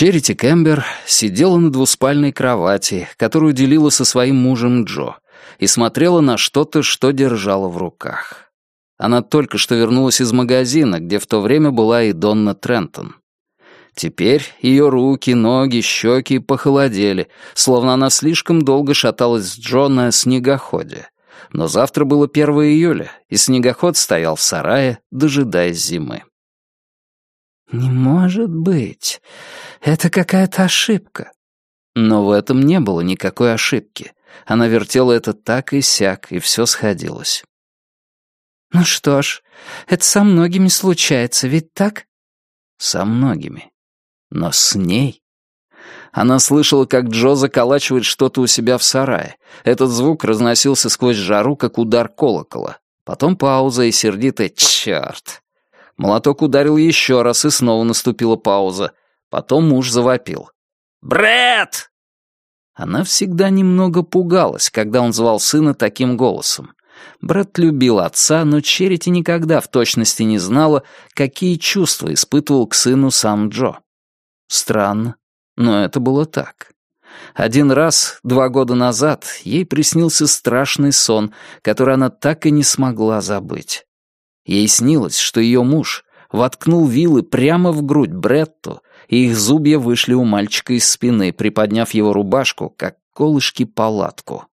Черити Кэмбер сидела на двуспальной кровати, которую делила со своим мужем Джо, и смотрела на что-то, что держала в руках. Она только что вернулась из магазина, где в то время была и Донна Трентон. Теперь ее руки, ноги, щеки похолодели, словно она слишком долго шаталась с Джо на снегоходе. Но завтра было 1 июля, и снегоход стоял в сарае, дожидаясь зимы. «Не может быть. Это какая-то ошибка». Но в этом не было никакой ошибки. Она вертела это так и сяк, и все сходилось. «Ну что ж, это со многими случается, ведь так?» «Со многими. Но с ней...» Она слышала, как Джо заколачивает что-то у себя в сарае. Этот звук разносился сквозь жару, как удар колокола. Потом пауза и сердитая «Чёрт!». Молоток ударил еще раз, и снова наступила пауза. Потом муж завопил. «Брэд!» Она всегда немного пугалась, когда он звал сына таким голосом. Брэд любил отца, но Черити никогда в точности не знала, какие чувства испытывал к сыну сам Джо. Странно, но это было так. Один раз, два года назад, ей приснился страшный сон, который она так и не смогла забыть. Ей снилось, что ее муж воткнул вилы прямо в грудь Бретту, и их зубья вышли у мальчика из спины, приподняв его рубашку, как колышки палатку.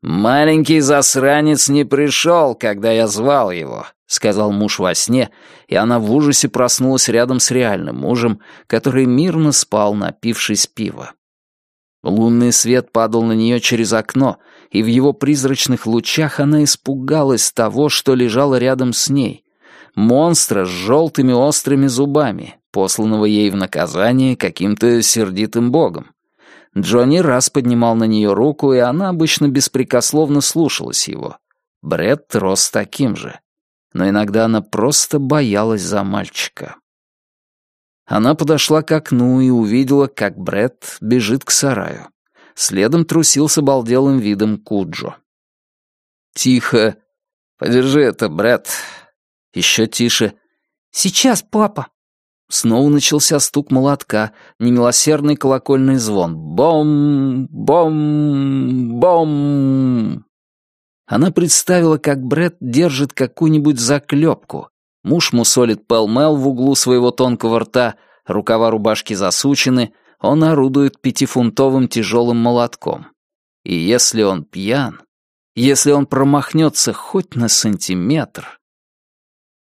«Маленький засранец не пришел, когда я звал его», — сказал муж во сне, и она в ужасе проснулась рядом с реальным мужем, который мирно спал, напившись пива. Лунный свет падал на нее через окно, и в его призрачных лучах она испугалась того, что лежало рядом с ней. Монстра с желтыми острыми зубами, посланного ей в наказание каким-то сердитым богом. Джонни раз поднимал на нее руку, и она обычно беспрекословно слушалась его. Бред рос таким же. Но иногда она просто боялась за мальчика. Она подошла к окну и увидела, как Бред бежит к сараю. Следом трусил с обалделым видом Куджо. «Тихо. Подержи это, Брэд». Еще тише. «Сейчас, папа». Снова начался стук молотка, немилосердный колокольный звон. Бом, бом, бом. Она представила, как Брэд держит какую-нибудь заклепку. Муж мусолит пелмел в углу своего тонкого рта, рукава рубашки засучены — он орудует пятифунтовым тяжелым молотком. И если он пьян, если он промахнется хоть на сантиметр...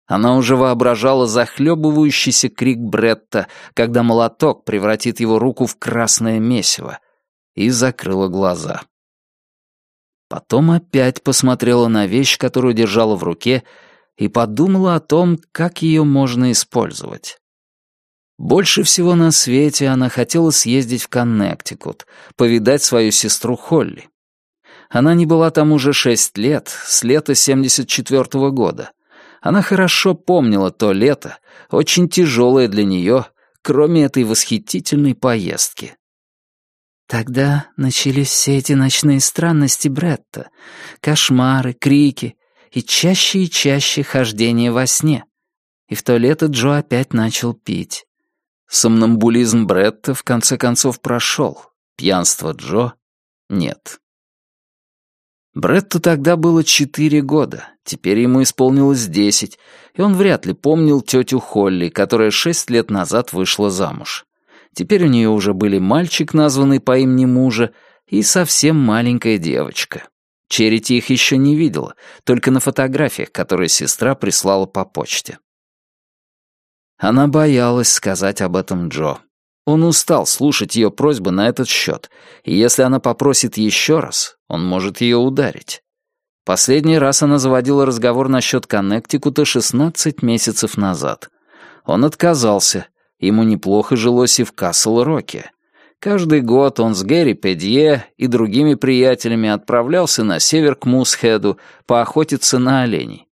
Она уже воображала захлебывающийся крик Бретта, когда молоток превратит его руку в красное месиво, и закрыла глаза. Потом опять посмотрела на вещь, которую держала в руке, и подумала о том, как ее можно использовать. Больше всего на свете она хотела съездить в Коннектикут, повидать свою сестру Холли. Она не была там уже шесть лет, с лета 74 -го года. Она хорошо помнила то лето, очень тяжелое для нее, кроме этой восхитительной поездки. Тогда начались все эти ночные странности Бретта, кошмары, крики и чаще и чаще хождение во сне. И в то лето Джо опять начал пить. Сомнамбулизм Бретта в конце концов прошел. Пьянство Джо — нет. Бретту тогда было четыре года, теперь ему исполнилось десять, и он вряд ли помнил тетю Холли, которая шесть лет назад вышла замуж. Теперь у нее уже были мальчик, названный по имени мужа, и совсем маленькая девочка. Черити их еще не видела, только на фотографиях, которые сестра прислала по почте. Она боялась сказать об этом Джо. Он устал слушать ее просьбы на этот счет, и если она попросит еще раз, он может ее ударить. Последний раз она заводила разговор насчет Коннектикута 16 месяцев назад. Он отказался, ему неплохо жилось и в Касл-Роке. Каждый год он с Гэри Педье и другими приятелями отправлялся на север к Мусхеду поохотиться на оленей.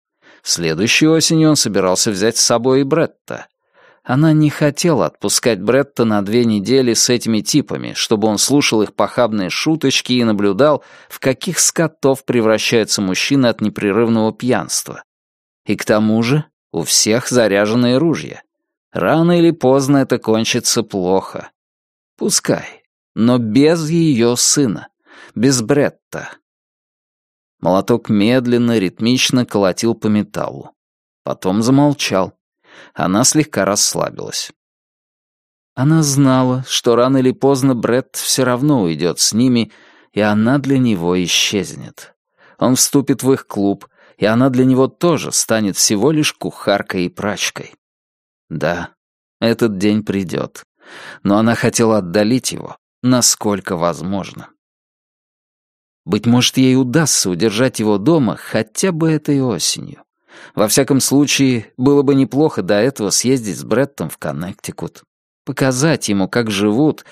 Следующей осенью он собирался взять с собой и Бретта. Она не хотела отпускать Бретта на две недели с этими типами, чтобы он слушал их похабные шуточки и наблюдал, в каких скотов превращаются мужчины от непрерывного пьянства. И к тому же у всех заряженные ружья. Рано или поздно это кончится плохо. Пускай, но без ее сына, без Бретта. Молоток медленно, ритмично колотил по металлу. Потом замолчал. Она слегка расслабилась. Она знала, что рано или поздно Бред все равно уйдет с ними, и она для него исчезнет. Он вступит в их клуб, и она для него тоже станет всего лишь кухаркой и прачкой. Да, этот день придет, но она хотела отдалить его, насколько возможно. Быть может, ей удастся удержать его дома хотя бы этой осенью. Во всяком случае, было бы неплохо до этого съездить с Бреттом в Коннектикут. Показать ему, как живут...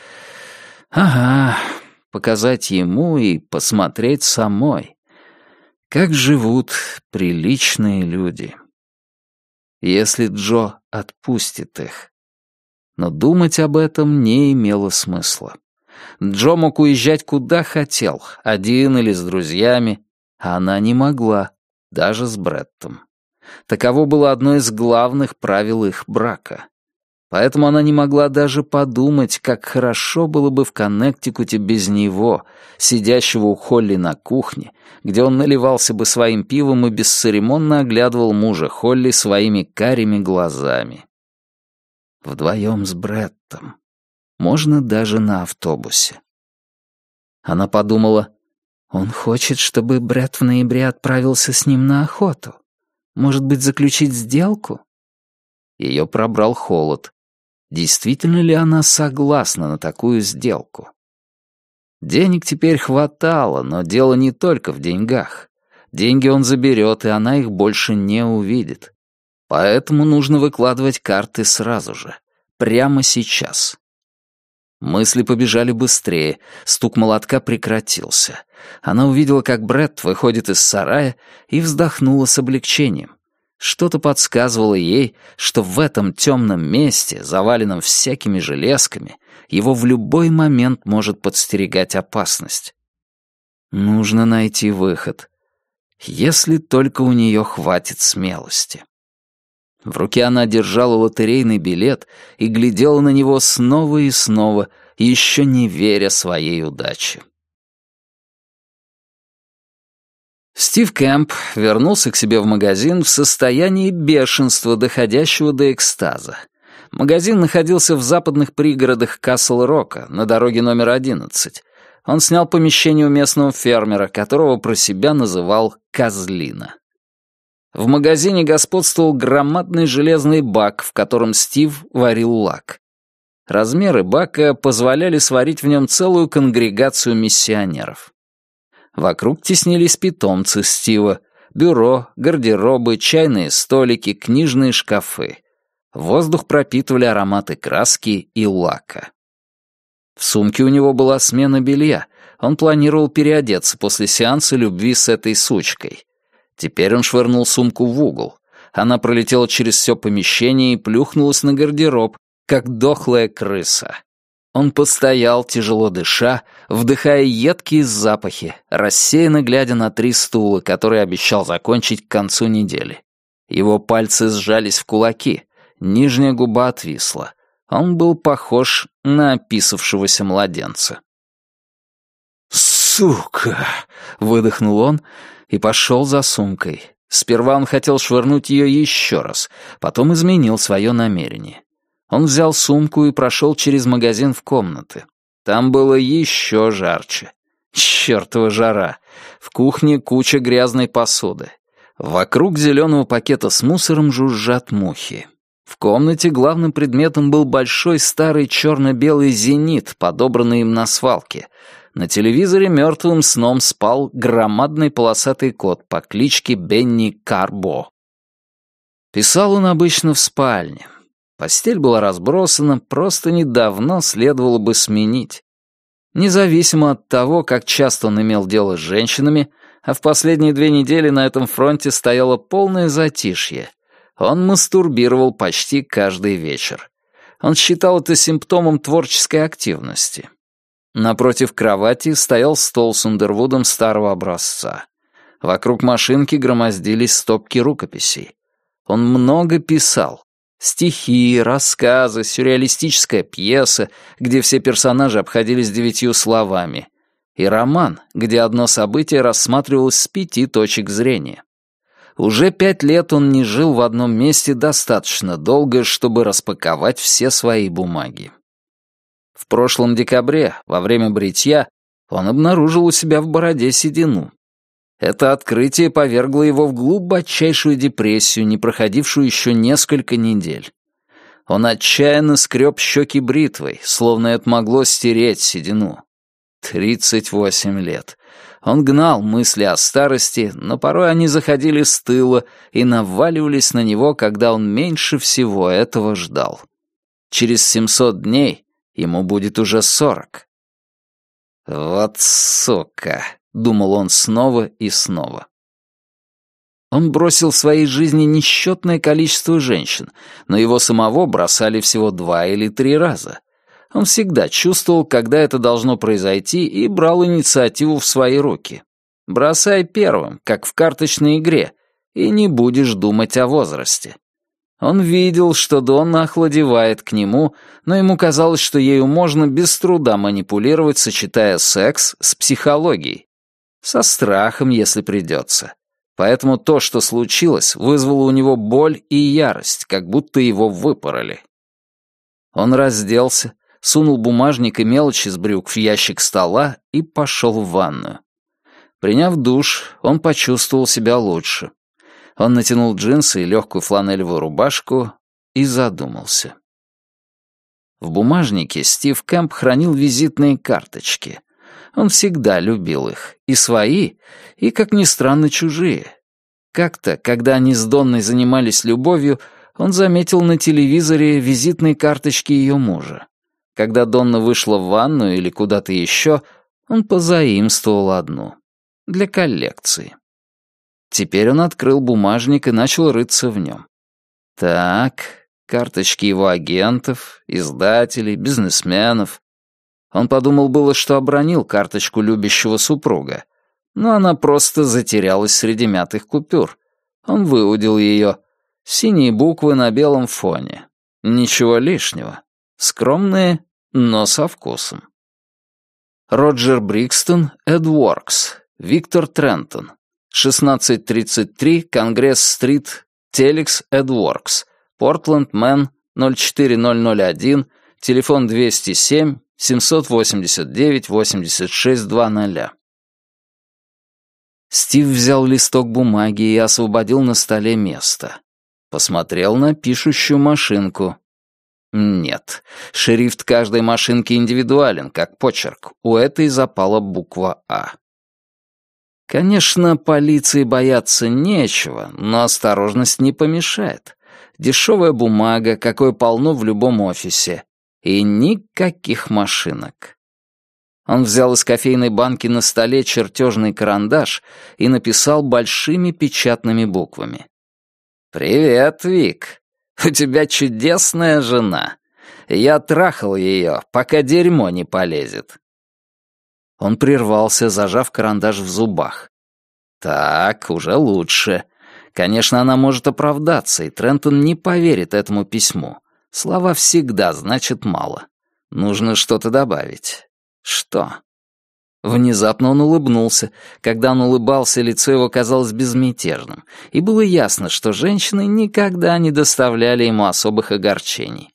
Ага, показать ему и посмотреть самой. Как живут приличные люди. Если Джо отпустит их. Но думать об этом не имело смысла. Джо мог уезжать куда хотел, один или с друзьями, а она не могла, даже с Бреттом. Таково было одно из главных правил их брака. Поэтому она не могла даже подумать, как хорошо было бы в Коннектикуте без него, сидящего у Холли на кухне, где он наливался бы своим пивом и бесцеремонно оглядывал мужа Холли своими карими глазами. Вдвоем с Бреттом. Можно даже на автобусе. Она подумала, он хочет, чтобы Брett в ноябре отправился с ним на охоту. Может быть, заключить сделку? Ее пробрал холод. Действительно ли она согласна на такую сделку? Денег теперь хватало, но дело не только в деньгах. Деньги он заберет, и она их больше не увидит. Поэтому нужно выкладывать карты сразу же, прямо сейчас. Мысли побежали быстрее, стук молотка прекратился. Она увидела, как Бред выходит из сарая и вздохнула с облегчением. Что-то подсказывало ей, что в этом темном месте, заваленном всякими железками, его в любой момент может подстерегать опасность. Нужно найти выход. Если только у нее хватит смелости. В руке она держала лотерейный билет и глядела на него снова и снова, еще не веря своей удаче. Стив Кэмп вернулся к себе в магазин в состоянии бешенства, доходящего до экстаза. Магазин находился в западных пригородах Касл-Рока, на дороге номер 11. Он снял помещение у местного фермера, которого про себя называл «Козлина». В магазине господствовал громадный железный бак, в котором Стив варил лак. Размеры бака позволяли сварить в нем целую конгрегацию миссионеров. Вокруг теснились питомцы Стива, бюро, гардеробы, чайные столики, книжные шкафы. Воздух пропитывали ароматы краски и лака. В сумке у него была смена белья. Он планировал переодеться после сеанса любви с этой сучкой. Теперь он швырнул сумку в угол. Она пролетела через все помещение и плюхнулась на гардероб, как дохлая крыса. Он постоял, тяжело дыша, вдыхая едкие запахи, рассеянно глядя на три стула, которые обещал закончить к концу недели. Его пальцы сжались в кулаки, нижняя губа отвисла. Он был похож на описавшегося младенца. «Сука!» — выдохнул он и пошел за сумкой. Сперва он хотел швырнуть ее еще раз, потом изменил свое намерение. Он взял сумку и прошел через магазин в комнаты. Там было еще жарче. Чёртова жара. В кухне куча грязной посуды. Вокруг зеленого пакета с мусором жужжат мухи. В комнате главным предметом был большой старый черно-белый зенит, подобранный им на свалке, на телевизоре мертвым сном спал громадный полосатый кот по кличке Бенни Карбо. Писал он обычно в спальне. Постель была разбросана, просто недавно следовало бы сменить. Независимо от того, как часто он имел дело с женщинами, а в последние две недели на этом фронте стояло полное затишье, Он мастурбировал почти каждый вечер. Он считал это симптомом творческой активности. Напротив кровати стоял стол с Ундервудом старого образца. Вокруг машинки громоздились стопки рукописей. Он много писал. Стихи, рассказы, сюрреалистическая пьеса, где все персонажи обходились девятью словами. И роман, где одно событие рассматривалось с пяти точек зрения. Уже пять лет он не жил в одном месте достаточно долго, чтобы распаковать все свои бумаги. В прошлом декабре, во время бритья, он обнаружил у себя в бороде седину. Это открытие повергло его в глубочайшую депрессию, не проходившую еще несколько недель. Он отчаянно скреб щеки бритвой, словно это могло стереть седину. Тридцать восемь лет. Он гнал мысли о старости, но порой они заходили с тыла и наваливались на него, когда он меньше всего этого ждал. Через семьсот дней ему будет уже сорок. «Вот сука!» — думал он снова и снова. Он бросил в своей жизни несчетное количество женщин, но его самого бросали всего два или три раза. Он всегда чувствовал, когда это должно произойти, и брал инициативу в свои руки. Бросай первым, как в карточной игре, и не будешь думать о возрасте. Он видел, что Донна охладевает к нему, но ему казалось, что ею можно без труда манипулировать, сочетая секс с психологией. Со страхом, если придется. Поэтому то, что случилось, вызвало у него боль и ярость, как будто его выпороли. Он разделся, сунул бумажник и мелочи с брюк в ящик стола и пошел в ванную. Приняв душ, он почувствовал себя лучше. Он натянул джинсы и легкую фланелевую рубашку и задумался. В бумажнике Стив Кэмп хранил визитные карточки. Он всегда любил их, и свои, и, как ни странно, чужие. Как-то, когда они с Донной занимались любовью, он заметил на телевизоре визитные карточки ее мужа. Когда Донна вышла в ванную или куда-то еще, он позаимствовал одну. Для коллекции. Теперь он открыл бумажник и начал рыться в нем. Так, карточки его агентов, издателей, бизнесменов. Он подумал было, что обронил карточку любящего супруга, но она просто затерялась среди мятых купюр. Он выудил ее. Синие буквы на белом фоне. Ничего лишнего. Скромные, но со вкусом. Роджер Брикстон, Эдворкс, Виктор Трентон, 1633, Конгресс-стрит, Телекс, Эдворкс, Портленд, Мэн, 04001, телефон 207 789 8620. Стив взял листок бумаги и освободил на столе место. Посмотрел на пишущую машинку. Нет, шрифт каждой машинки индивидуален, как почерк. У этой запала буква «А». Конечно, полиции бояться нечего, но осторожность не помешает. Дешевая бумага, какой полно в любом офисе. И никаких машинок. Он взял из кофейной банки на столе чертежный карандаш и написал большими печатными буквами. «Привет, Вик. У тебя чудесная жена. Я трахал ее, пока дерьмо не полезет». Он прервался, зажав карандаш в зубах. «Так, уже лучше. Конечно, она может оправдаться, и Трентон не поверит этому письму. Слова всегда значат мало. Нужно что-то добавить. Что?» Внезапно он улыбнулся. Когда он улыбался, лицо его казалось безмятежным, и было ясно, что женщины никогда не доставляли ему особых огорчений.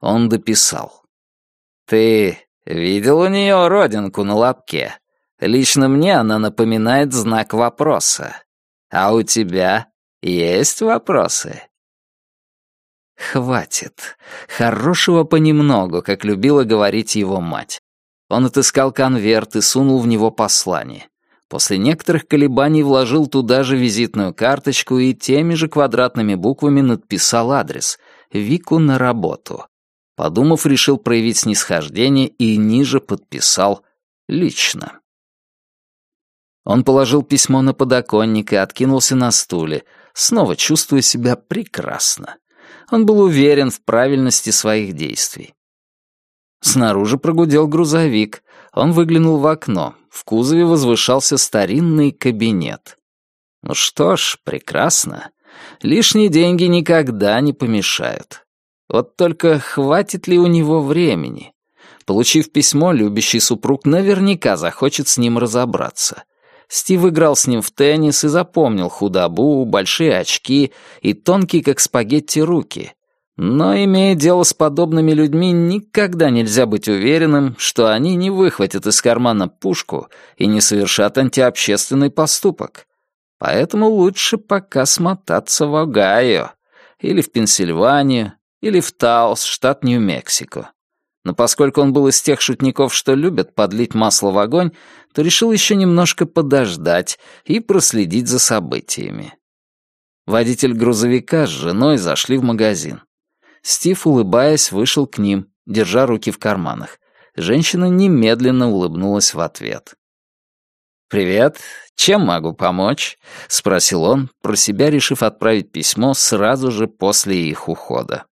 Он дописал. «Ты видел у нее родинку на лобке? Лично мне она напоминает знак вопроса. А у тебя есть вопросы?» «Хватит. Хорошего понемногу», как любила говорить его мать. Он отыскал конверт и сунул в него послание. После некоторых колебаний вложил туда же визитную карточку и теми же квадратными буквами надписал адрес «Вику на работу». Подумав, решил проявить снисхождение и ниже подписал «Лично». Он положил письмо на подоконник и откинулся на стуле, снова чувствуя себя прекрасно. Он был уверен в правильности своих действий. Снаружи прогудел грузовик. Он выглянул в окно. В кузове возвышался старинный кабинет. Ну что ж, прекрасно. Лишние деньги никогда не помешают. Вот только хватит ли у него времени? Получив письмо, любящий супруг наверняка захочет с ним разобраться. Стив играл с ним в теннис и запомнил худобу, большие очки и тонкие, как спагетти, руки. Но, имея дело с подобными людьми, никогда нельзя быть уверенным, что они не выхватят из кармана пушку и не совершат антиобщественный поступок. Поэтому лучше пока смотаться в Огайо, или в Пенсильванию, или в Таос, штат Нью-Мексико. Но поскольку он был из тех шутников, что любят подлить масло в огонь, то решил еще немножко подождать и проследить за событиями. Водитель грузовика с женой зашли в магазин. Стив, улыбаясь, вышел к ним, держа руки в карманах. Женщина немедленно улыбнулась в ответ. «Привет, чем могу помочь?» — спросил он, про себя решив отправить письмо сразу же после их ухода.